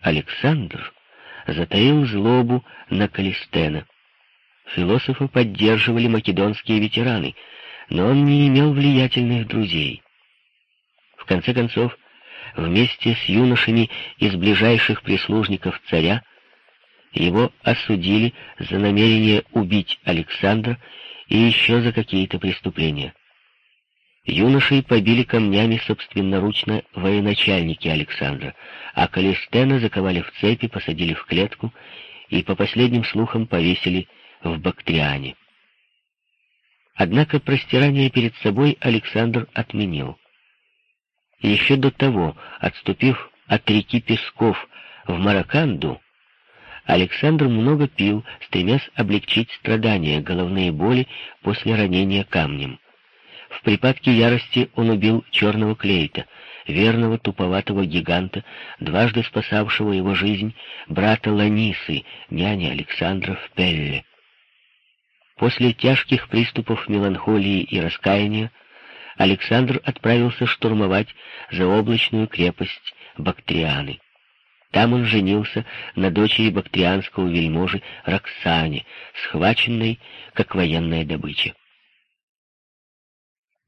Александр затаил злобу на Калистена. Философа поддерживали македонские ветераны, но он не имел влиятельных друзей. В конце концов, вместе с юношами из ближайших прислужников царя, его осудили за намерение убить Александра и еще за какие-то преступления. Юношей побили камнями собственноручно военачальники Александра, а Калистена заковали в цепи, посадили в клетку и, по последним слухам, повесили в Бактриане. Однако простирание перед собой Александр отменил. Еще до того, отступив от реки Песков в Мараканду, Александр много пил, стремясь облегчить страдания, головные боли после ранения камнем. В припадке ярости он убил черного клейта, верного туповатого гиганта, дважды спасавшего его жизнь, брата Ланисы, няни Александра в Пелле. После тяжких приступов меланхолии и раскаяния Александр отправился штурмовать заоблачную крепость Бактрианы. Там он женился на дочери бактрианского вельможи Роксане, схваченной как военная добыча.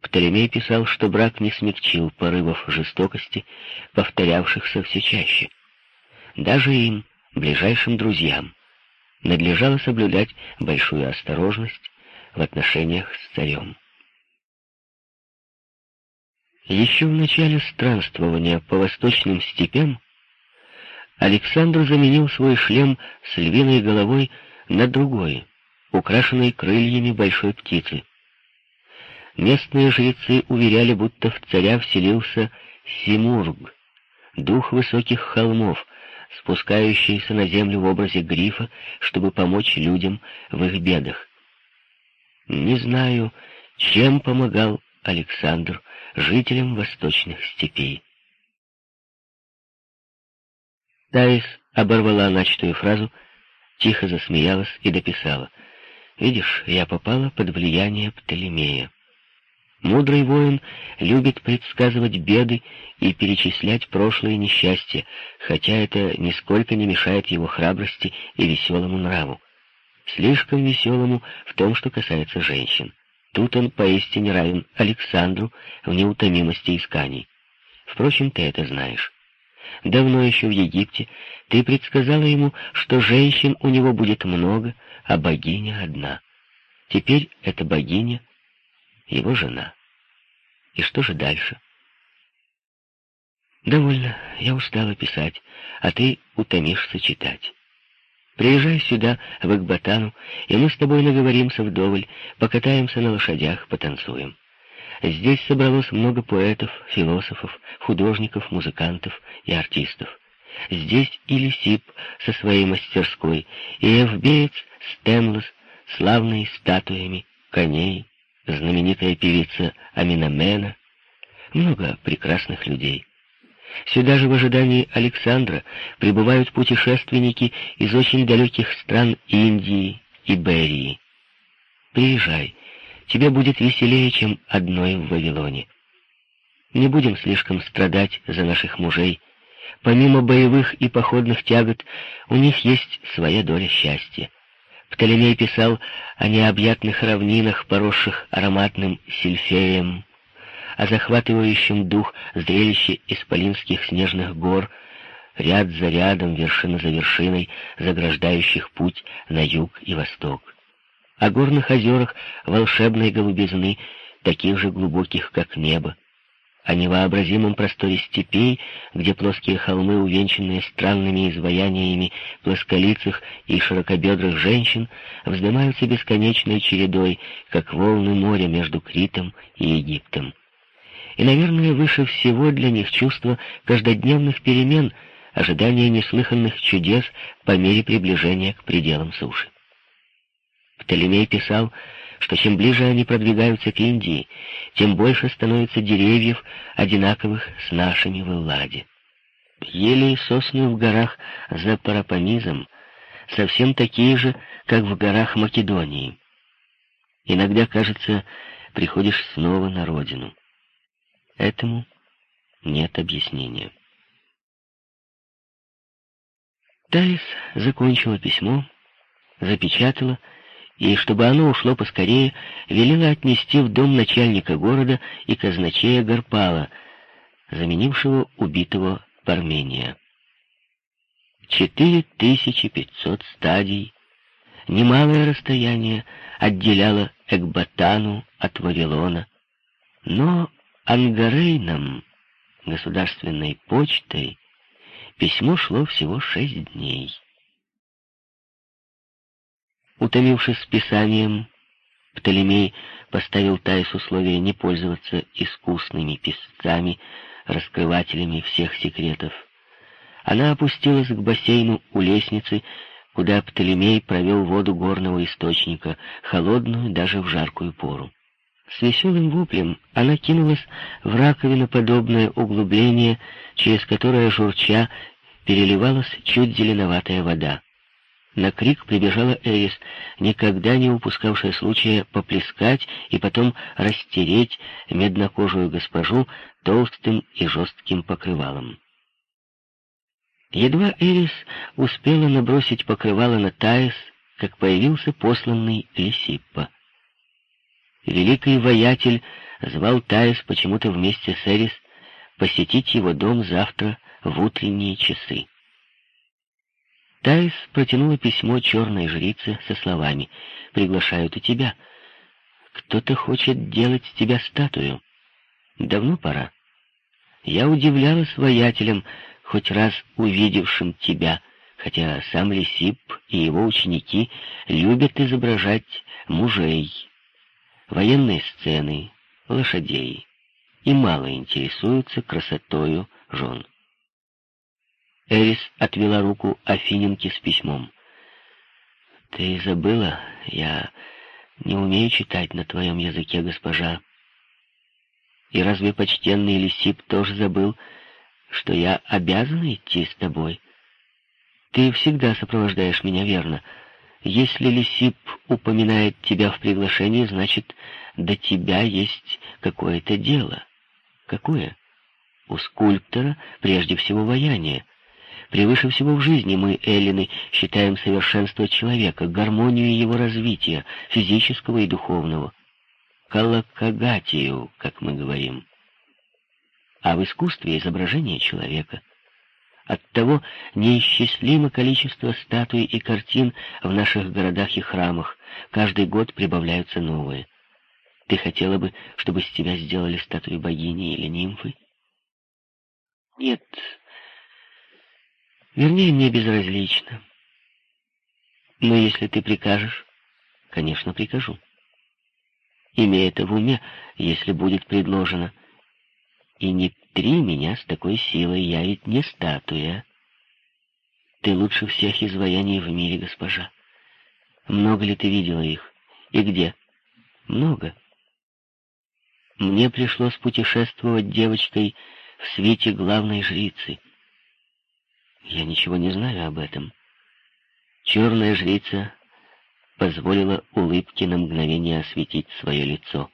Птолемей писал, что брак не смягчил порывов жестокости, повторявшихся все чаще. Даже им, ближайшим друзьям, надлежало соблюдать большую осторожность в отношениях с царем. Еще в начале странствования по восточным степям Александр заменил свой шлем с львиной головой на другой, украшенный крыльями большой птицы. Местные жрецы уверяли, будто в царя вселился Симург, дух высоких холмов, спускающийся на землю в образе грифа, чтобы помочь людям в их бедах. Не знаю, чем помогал Александр жителям восточных степей. Таис оборвала начатую фразу, тихо засмеялась и дописала. «Видишь, я попала под влияние Птолемея. Мудрый воин любит предсказывать беды и перечислять прошлые несчастья, хотя это нисколько не мешает его храбрости и веселому нраву. Слишком веселому в том, что касается женщин. Тут он поистине равен Александру в неутомимости исканий. Впрочем, ты это знаешь. Давно еще в Египте ты предсказала ему, что женщин у него будет много, а богиня одна. Теперь эта богиня — его жена. И что же дальше? Довольно, я устала писать, а ты утомишься читать. Приезжай сюда, в Экбатану, и мы с тобой наговоримся вдоволь, покатаемся на лошадях, потанцуем. Здесь собралось много поэтов, философов, художников, музыкантов и артистов. Здесь и Лисип со своей мастерской, и Эвбеец Стенлес, славный статуями, коней, знаменитая певица Аминамена, много прекрасных людей. Сюда же в ожидании Александра прибывают путешественники из очень далеких стран Индии и Берии. Приезжай, тебе будет веселее, чем одной в Вавилоне. Не будем слишком страдать за наших мужей. Помимо боевых и походных тягот, у них есть своя доля счастья. Птолемей писал о необъятных равнинах, поросших ароматным сильфеем, о захватывающем дух зрелище исполинских снежных гор, ряд за рядом, вершина за вершиной, заграждающих путь на юг и восток. О горных озерах волшебной голубизны, таких же глубоких, как небо, о невообразимом просторе степей, где плоские холмы, увенчанные странными изваяниями плосколицых и широкобедрых женщин, вздымаются бесконечной чередой, как волны моря между Критом и Египтом. И, наверное, выше всего для них чувство каждодневных перемен, ожидание неслыханных чудес по мере приближения к пределам суши. Птолемей писал, что чем ближе они продвигаются к Индии, тем больше становится деревьев, одинаковых с нашими в Элладе. Ели и сосны в горах за Парапанизом совсем такие же, как в горах Македонии. Иногда, кажется, приходишь снова на родину. Этому нет объяснения. Таис закончила письмо, запечатала, и, чтобы оно ушло поскорее, велела отнести в дом начальника города и казначея Гарпала, заменившего убитого Пармения. 4500 стадий, немалое расстояние отделяло Экбатану от Вавилона, но Ангарейном, государственной почтой, письмо шло всего шесть дней. Утомившись писанием, Птолемей поставил Таис условие не пользоваться искусными писцами, раскрывателями всех секретов. Она опустилась к бассейну у лестницы, куда Птолемей провел воду горного источника, холодную даже в жаркую пору. С веселым воплем она кинулась в раковиноподобное углубление, через которое журча переливалась чуть зеленоватая вода. На крик прибежала Эрис, никогда не упускавшая случая поплескать и потом растереть меднокожую госпожу толстым и жестким покрывалом. Едва Эрис успела набросить покрывало на Таис, как появился посланный Лисиппа. Великий воятель звал Таис почему-то вместе с Эрис посетить его дом завтра в утренние часы. Таис протянула письмо черной жрице со словами «Приглашают и тебя. Кто-то хочет делать тебя статую. Давно пора. Я удивлялась воятелям, хоть раз увидевшим тебя, хотя сам Лисип и его ученики любят изображать мужей, военные сцены, лошадей и мало интересуются красотою жен. Эрис отвела руку Афиненке с письмом. «Ты забыла? Я не умею читать на твоем языке, госпожа. И разве почтенный Лисип тоже забыл, что я обязана идти с тобой? Ты всегда сопровождаешь меня верно. Если Лисип упоминает тебя в приглашении, значит, до тебя есть какое-то дело. Какое? У скульптора прежде всего вояние. Превыше всего в жизни мы, эллины, считаем совершенство человека, гармонию его развития, физического и духовного. Калакагатию, как мы говорим. А в искусстве изображение человека. Оттого неисчислимо количество статуй и картин в наших городах и храмах. Каждый год прибавляются новые. Ты хотела бы, чтобы с тебя сделали статуи богини или нимфы? Нет, Вернее, мне безразлично. Но если ты прикажешь, конечно, прикажу. Имея это в уме, если будет предложено. И не три меня с такой силой, я ведь не статуя. Ты лучше всех изваяний в мире, госпожа. Много ли ты видела их? И где? Много. Мне пришлось путешествовать девочкой в свете главной жрицы — я ничего не знаю об этом. Черная жрица позволила улыбке на мгновение осветить свое лицо.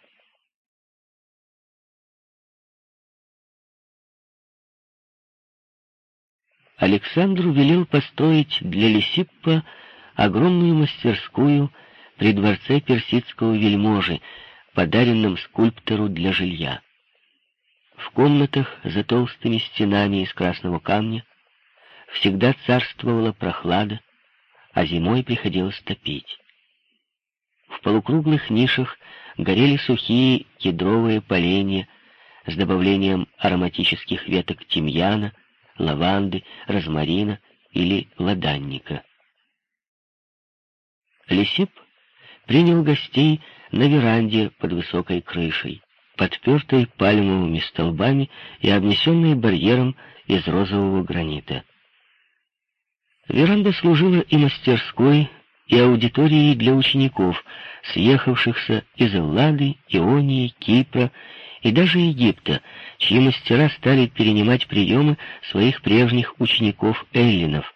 Александру велел построить для Лисиппа огромную мастерскую при дворце персидского вельможи, подаренном скульптору для жилья. В комнатах за толстыми стенами из красного камня всегда царствовала прохлада, а зимой приходилось топить. В полукруглых нишах горели сухие кедровые поленья с добавлением ароматических веток тимьяна, лаванды, розмарина или ладанника. Лисип принял гостей на веранде под высокой крышей, подпертой пальмовыми столбами и обнесенной барьером из розового гранита. Веранда служила и мастерской, и аудиторией для учеников, съехавшихся из Эллады, Ионии, Кипра и даже Египта, чьи мастера стали перенимать приемы своих прежних учеников-эллинов,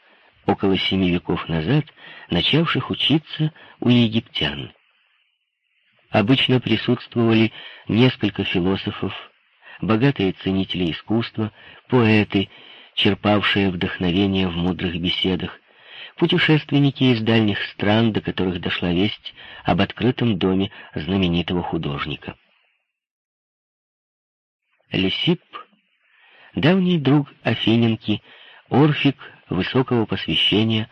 около семи веков назад начавших учиться у египтян. Обычно присутствовали несколько философов, богатые ценители искусства, поэты черпавшие вдохновение в мудрых беседах, путешественники из дальних стран, до которых дошла весть об открытом доме знаменитого художника. Лисип, давний друг Афиненки, Орфик высокого посвящения,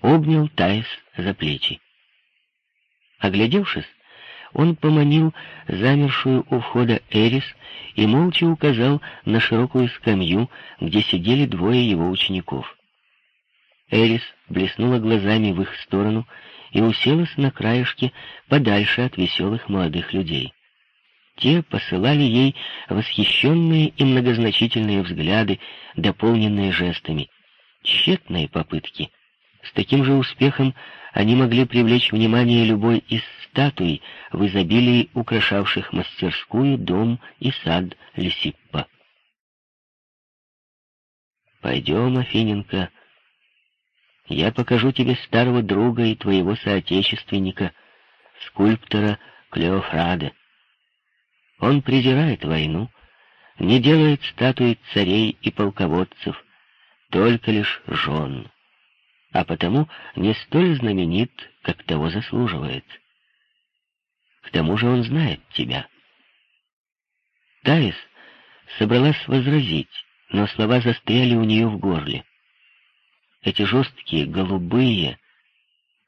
обнял Таис за плечи. Оглядевшись, он поманил замершую у входа Эрис и молча указал на широкую скамью, где сидели двое его учеников. Эрис блеснула глазами в их сторону и уселась на краешке подальше от веселых молодых людей. Те посылали ей восхищенные и многозначительные взгляды, дополненные жестами. Тщетные попытки. С таким же успехом они могли привлечь внимание любой из статуй в изобилии украшавших мастерскую, дом и сад Лисиппа. «Пойдем, Афиненко, я покажу тебе старого друга и твоего соотечественника, скульптора Клеофрада. Он презирает войну, не делает статуи царей и полководцев, только лишь жен, а потому не столь знаменит, как того заслуживает. К тому же он знает тебя. Таис собралась возразить, но слова застряли у нее в горле. Эти жесткие, голубые,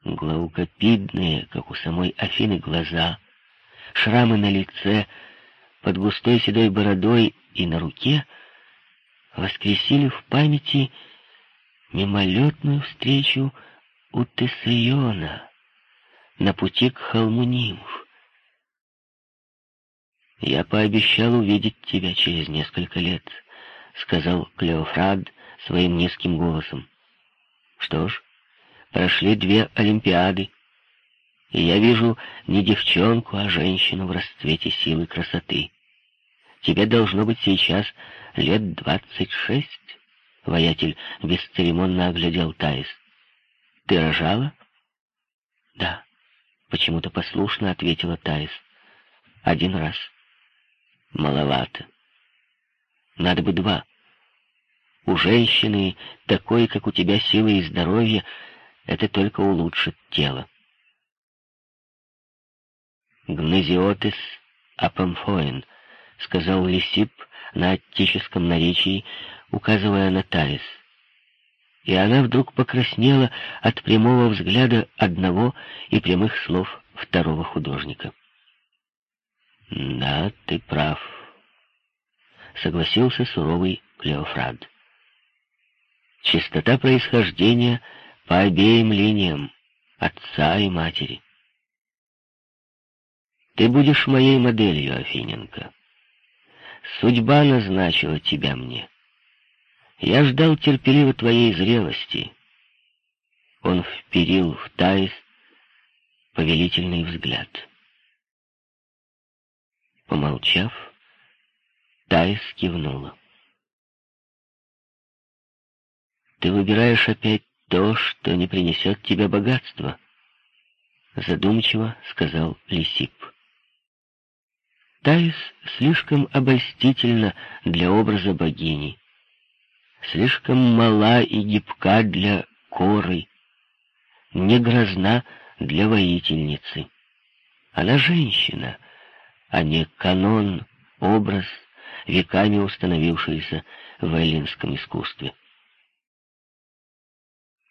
глаукопидные, как у самой Афины, глаза, шрамы на лице, под густой седой бородой и на руке воскресили в памяти мимолетную встречу у Тессиона на пути к холму нимф. «Я пообещал увидеть тебя через несколько лет», — сказал Клеофрад своим низким голосом. Что ж, прошли две Олимпиады, и я вижу не девчонку, а женщину в расцвете силы красоты. Тебе должно быть сейчас лет двадцать шесть. Воятель бесцеремонно оглядел Таис. Ты рожала? Да, почему-то послушно ответила Таис. Один раз. Маловато. Надо бы два. У женщины, такой, как у тебя, силы и здоровье, это только улучшит тело. «Гнезиотис апамфоин», — сказал Лисип на аттическом наречии, указывая на Таис. И она вдруг покраснела от прямого взгляда одного и прямых слов второго художника. «Да, ты прав», — согласился суровый Клеофрад. Чистота происхождения по обеим линиям, отца и матери. Ты будешь моей моделью, Афиненко. Судьба назначила тебя мне. Я ждал терпеливо твоей зрелости. Он вперил в Таис повелительный взгляд. Помолчав, Таис кивнула. Ты выбираешь опять то, что не принесет тебе богатства, задумчиво сказал Лисип. Таис слишком обольстительна для образа богини, слишком мала и гибка для коры, не грозна для воительницы. Она женщина, а не канон, образ, веками установившийся в эллинском искусстве.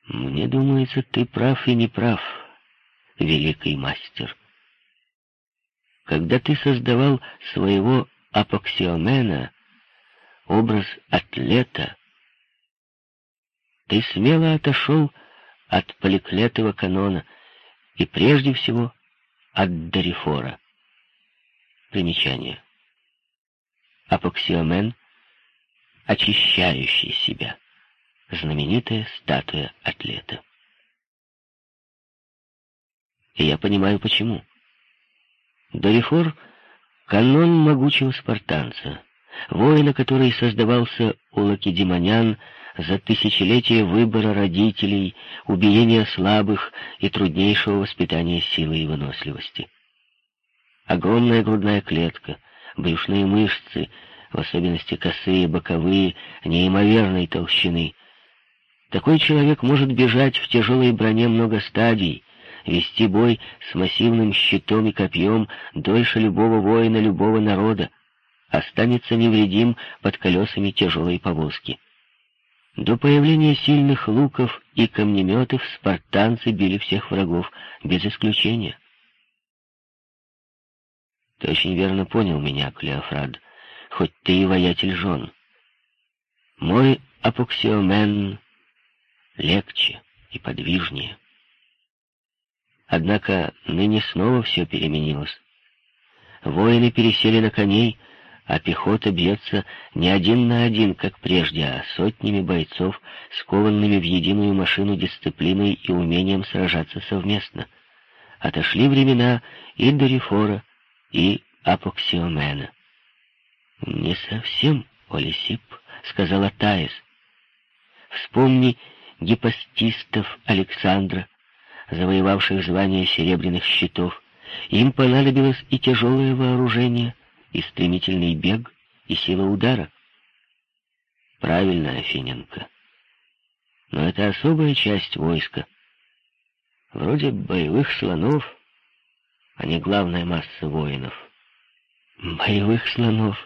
Мне думается, ты прав и не прав, великий мастер. Когда ты создавал своего апоксиомена, образ атлета, ты смело отошел от поликлетого канона и прежде всего от Дорифора. Примечание. Апоксиомен, очищающий себя знаменитая статуя атлета. И я понимаю, почему. Дорифор — канон могучего спартанца, воина, который создавался у лакедемонян за тысячелетия выбора родителей, убиения слабых и труднейшего воспитания силы и выносливости. Огромная грудная клетка, брюшные мышцы, в особенности косые, боковые, неимоверной толщины — Такой человек может бежать в тяжелой броне много стадий, вести бой с массивным щитом и копьем дольше любого воина любого народа, останется невредим под колесами тяжелой повозки. До появления сильных луков и камнеметов спартанцы били всех врагов, без исключения. Ты очень верно понял меня, Клеофрад, хоть ты и воятель жен. Мой апоксиомен легче и подвижнее. Однако ныне снова все переменилось. Воины пересели на коней, а пехота бьется не один на один, как прежде, а сотнями бойцов, скованными в единую машину дисциплиной и умением сражаться совместно. Отошли времена и Дорифора, и Апоксиомена. «Не совсем, Олисип», — сказала Таис. «Вспомни гипостистов Александра, завоевавших звание серебряных щитов. Им понадобилось и тяжелое вооружение, и стремительный бег, и сила удара. Правильно, Афиненко. Но это особая часть войска. Вроде боевых слонов, а не главная масса воинов. Боевых слонов.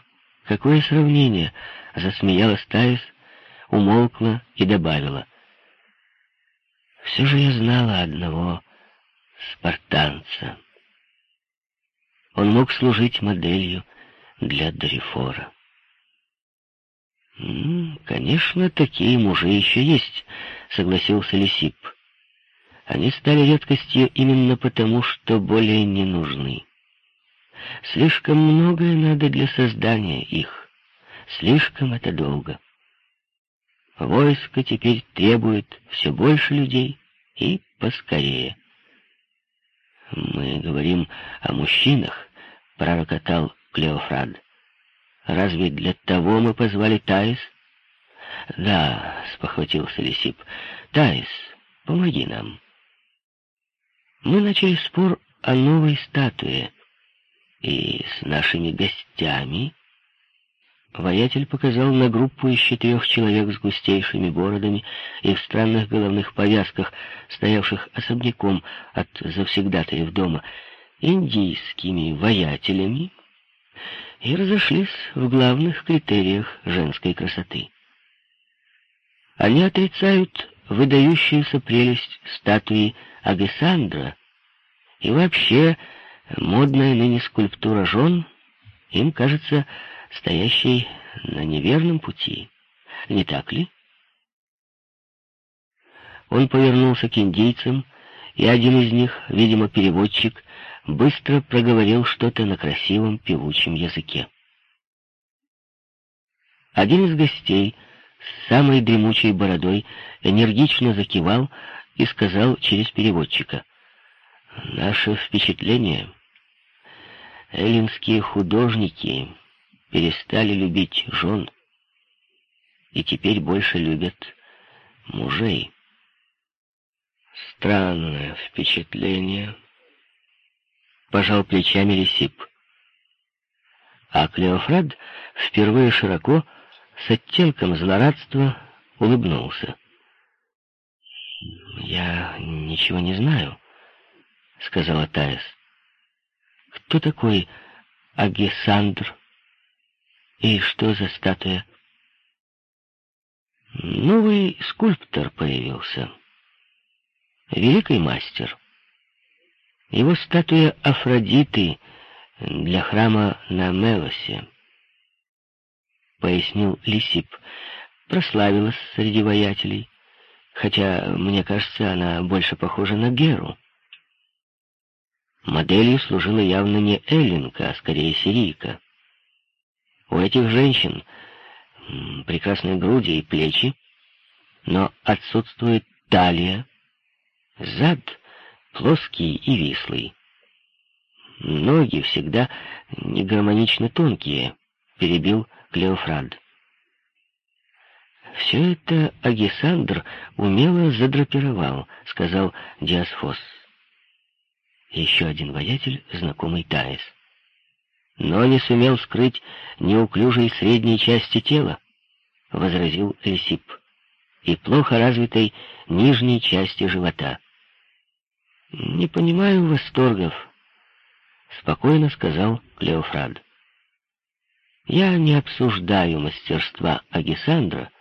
Какое сравнение? Засмеялась Таис, умолкла и добавила. Все же я знала одного спартанца. Он мог служить моделью для Дорифора. «Конечно, такие мужи еще есть», — согласился Лисип. «Они стали редкостью именно потому, что более не нужны. Слишком многое надо для создания их. Слишком это долго. Войско теперь требует все больше людей и поскорее. «Мы говорим о мужчинах», — пророкотал Клеофрад. «Разве для того мы позвали Таис?» «Да», — спохватился Лисип. «Таис, помоги нам». Мы начали спор о новой статуе, и с нашими гостями Воятель показал на группу из четырех человек с густейшими бородами и в странных головных повязках, стоявших особняком от завсегдатаев дома, индийскими воятелями, и разошлись в главных критериях женской красоты. Они отрицают выдающуюся прелесть статуи Агесандра, и вообще модная ныне скульптура жен им кажется стоящей на неверном пути. Не так ли? Он повернулся к индейцам, и один из них, видимо, переводчик, быстро проговорил что-то на красивом певучем языке. Один из гостей с самой дремучей бородой энергично закивал и сказал через переводчика. «Наше впечатление. Эллинские художники перестали любить жен и теперь больше любят мужей. Странное впечатление. Пожал плечами Лисип. А Клеофрад впервые широко, с оттенком злорадства, улыбнулся. «Я ничего не знаю», — сказала Таис. «Кто такой Агесандр?» И что за статуя? Новый скульптор появился. Великий мастер. Его статуя Афродиты для храма на Мелосе. Пояснил Лисип. Прославилась среди воятелей, хотя, мне кажется, она больше похожа на Геру. Моделью служила явно не Эллинка, а скорее сирийка. У этих женщин прекрасные груди и плечи, но отсутствует талия, зад плоский и вислый. Ноги всегда негармонично тонкие, перебил Клеофрад. «Все это Агисандр умело задрапировал», — сказал Диасфос. Еще один воятель, знакомый Таис но не сумел скрыть неуклюжей средней части тела, — возразил Эльсип. и плохо развитой нижней части живота. «Не понимаю восторгов», — спокойно сказал Клеофрад. «Я не обсуждаю мастерства Агисандра,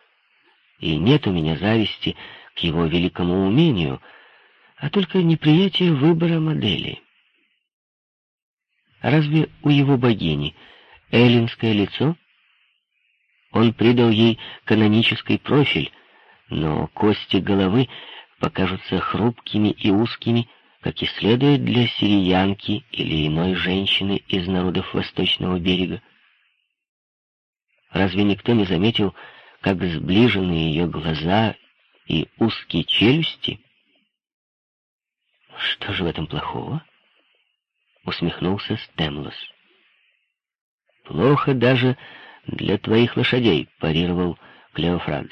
и нет у меня зависти к его великому умению, а только неприятие выбора модели. Разве у его богини эллинское лицо? Он придал ей канонический профиль, но кости головы покажутся хрупкими и узкими, как и следует для сириянки или иной женщины из народов Восточного берега. Разве никто не заметил, как сближены ее глаза и узкие челюсти? Что же в этом плохого? Усмехнулся Стемлос. Плохо даже для твоих лошадей, парировал Клеофрад.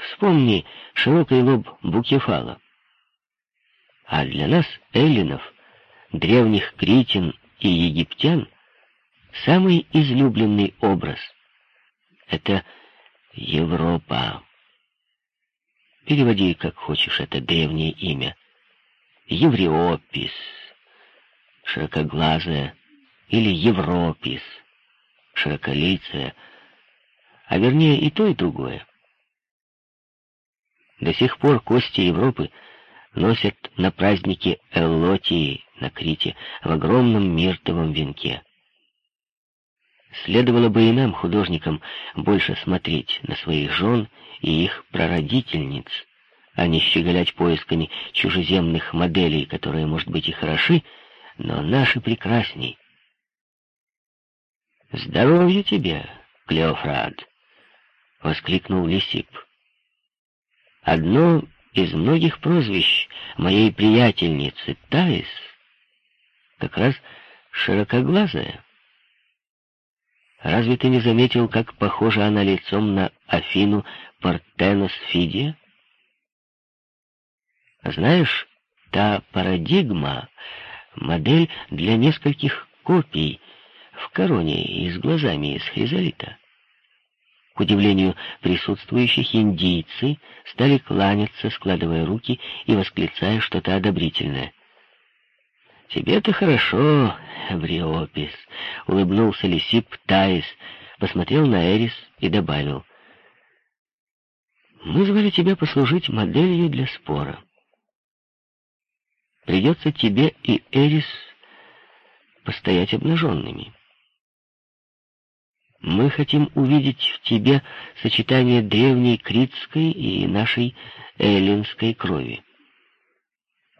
Вспомни широкий лоб Букефала. А для нас, эллинов, древних критин и египтян, самый излюбленный образ — это Европа. Переводи, как хочешь, это древнее имя. Евреопис, широкоглазая, или Европис, широколицая, а вернее и то, и другое. До сих пор кости Европы носят на празднике Эллотии на Крите в огромном миртовом венке. Следовало бы и нам, художникам, больше смотреть на своих жен и их прародительниц, а не щеголять поисками чужеземных моделей, которые, может быть, и хороши, но наши прекрасней. «Здоровья тебе, Клеофрад!» — воскликнул Лисип. «Одно из многих прозвищ моей приятельницы Таис как раз широкоглазая. Разве ты не заметил, как похожа она лицом на Афину Партенос Фидия? Знаешь, та парадигма — модель для нескольких копий в короне и с глазами из хризолита. К удивлению присутствующих, индийцы стали кланяться, складывая руки и восклицая что-то одобрительное. «Тебе-то хорошо, Бриопис», — улыбнулся Лисип Таис, посмотрел на Эрис и добавил. «Мы звали тебя послужить моделью для спора. Придется тебе и Эрис постоять обнаженными». Мы хотим увидеть в тебе сочетание древней критской и нашей эллинской крови.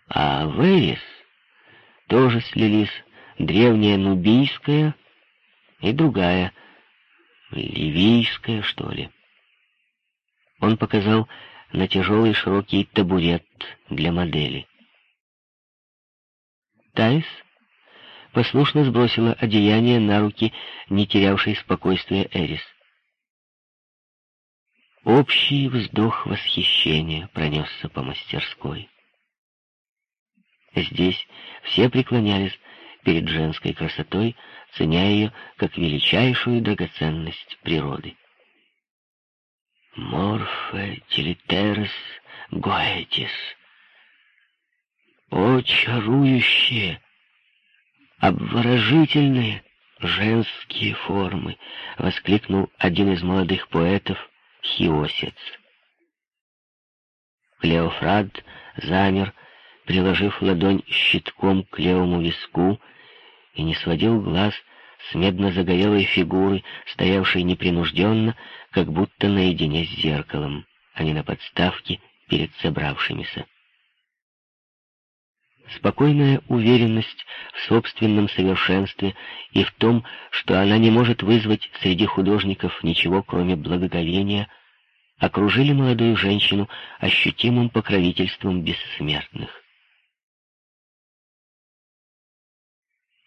А в Эрис тоже слились древняя нубийская и другая, ливийская, что ли. Он показал на тяжелый широкий табурет для модели. Тайс послушно сбросила одеяние на руки не терявшей спокойствия Эрис. Общий вздох восхищения пронесся по мастерской. Здесь все преклонялись перед женской красотой, ценя ее как величайшую драгоценность природы. Морфе телитерс гоэтис. О, чарующее! Обворожительные женские формы!» — воскликнул один из молодых поэтов Хиосец. Клеофрад замер, приложив ладонь щитком к левому виску, и не сводил глаз с медно-загорелой фигуры, стоявшей непринужденно, как будто наедине с зеркалом, а не на подставке перед собравшимися. Спокойная уверенность в собственном совершенстве и в том, что она не может вызвать среди художников ничего, кроме благоговения, окружили молодую женщину ощутимым покровительством бессмертных.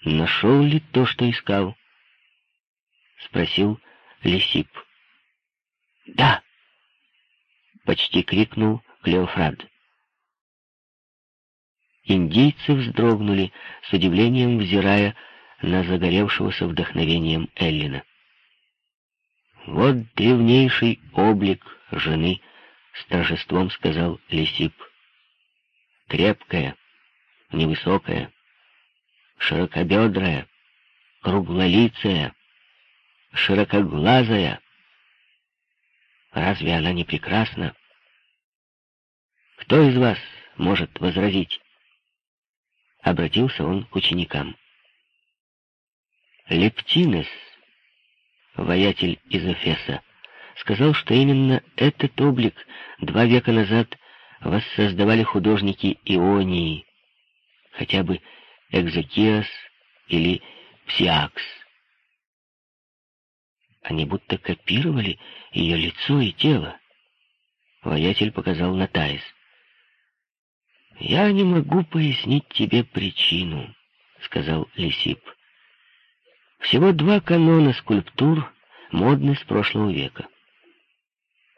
«Нашел ли то, что искал?» — спросил Лисип. «Да!» — почти крикнул Клеофрад. Индийцы вздрогнули, с удивлением взирая на загоревшегося вдохновением Эллина. Вот древнейший облик жены с торжеством сказал Лисип. Крепкая, невысокая, широкобедрая, круглолицая, широкоглазая. Разве она не прекрасна? Кто из вас может возразить? Обратился он к ученикам. Лептинес, воятель из Эфеса, сказал, что именно этот облик два века назад воссоздавали художники Ионии, хотя бы Экзекиас или Псиакс. Они будто копировали ее лицо и тело. Воятель показал на Таис. «Я не могу пояснить тебе причину», — сказал Лисип. «Всего два канона скульптур модны с прошлого века.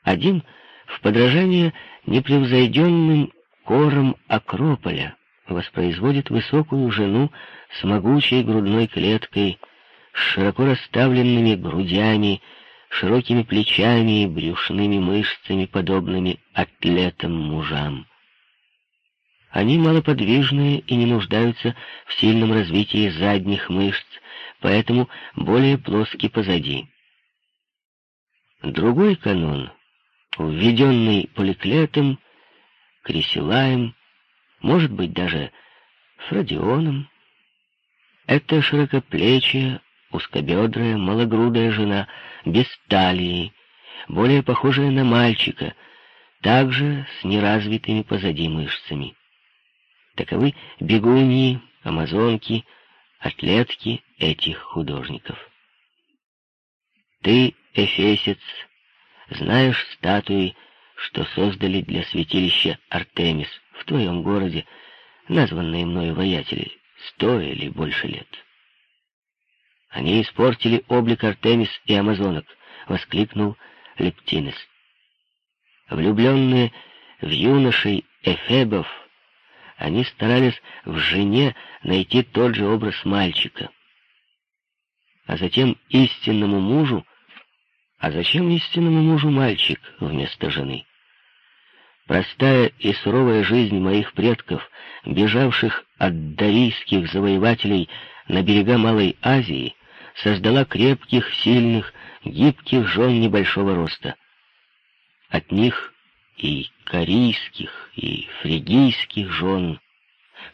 Один в подражание непревзойденным корам Акрополя воспроизводит высокую жену с могучей грудной клеткой, с широко расставленными грудями, широкими плечами и брюшными мышцами, подобными атлетам-мужам. Они малоподвижные и не нуждаются в сильном развитии задних мышц, поэтому более плоски позади. Другой канон введенный Поликлетом, Кресилаем, может быть, даже Фродионом. Это широкоплечья, узкобедрая, малогрудая жена, без талии, более похожая на мальчика, также с неразвитыми позади мышцами. Таковы бегуньи, амазонки, атлетки этих художников. Ты, эфесец, знаешь статуи, что создали для святилища Артемис в твоем городе, названные мною воятели, сто или больше лет? Они испортили облик Артемис и амазонок, воскликнул Лептинес. Влюбленные в юношей Эфебов, они старались в жене найти тот же образ мальчика. А затем истинному мужу а зачем истинному мужу мальчик вместо жены? Простая и суровая жизнь моих предков, бежавших от дарийских завоевателей на берега Малой Азии, создала крепких, сильных, гибких жен небольшого роста. От них и корейских, и фригийских жен,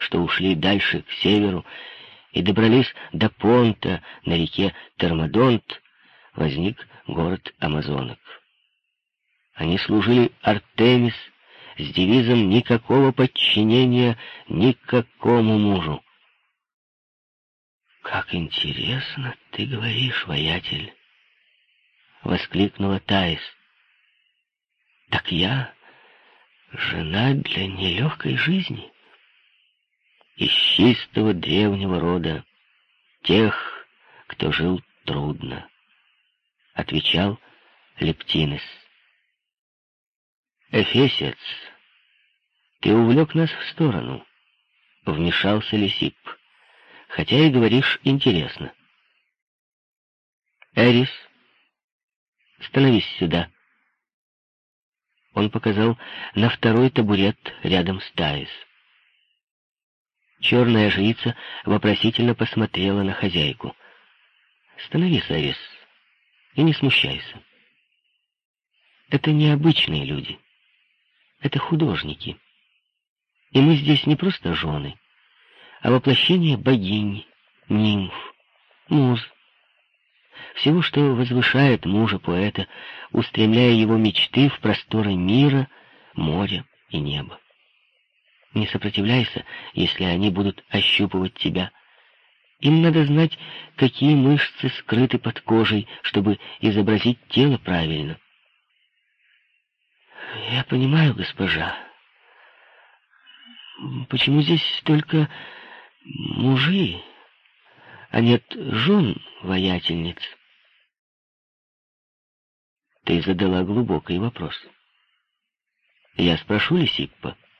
что ушли дальше к северу и добрались до Понта на реке Термодонт, возник город Амазонок. Они служили Артемис с девизом «никакого подчинения никакому мужу». «Как интересно ты говоришь, воятель!» — воскликнула Таис. «Так я жена для нелегкой жизни, из чистого древнего рода, тех, кто жил трудно отвечал Лептинес. «Эфесец, ты увлек нас в сторону», — вмешался Лисип, «хотя и говоришь интересно». «Эрис, становись сюда». Он показал на второй табурет рядом с Таис. Черная жрица вопросительно посмотрела на хозяйку. «Становись, Эрис», и не смущайся. Это необычные люди. Это художники. И мы здесь не просто жены, а воплощение богинь, нимф, муз. Всего, что возвышает мужа-поэта, устремляя его мечты в просторы мира, моря и неба. Не сопротивляйся, если они будут ощупывать тебя, — им надо знать, какие мышцы скрыты под кожей, чтобы изобразить тело правильно. Я понимаю, госпожа. Почему здесь только мужи, а нет жен воятельниц? Ты задала глубокий вопрос. Я спрошу Лисиппа,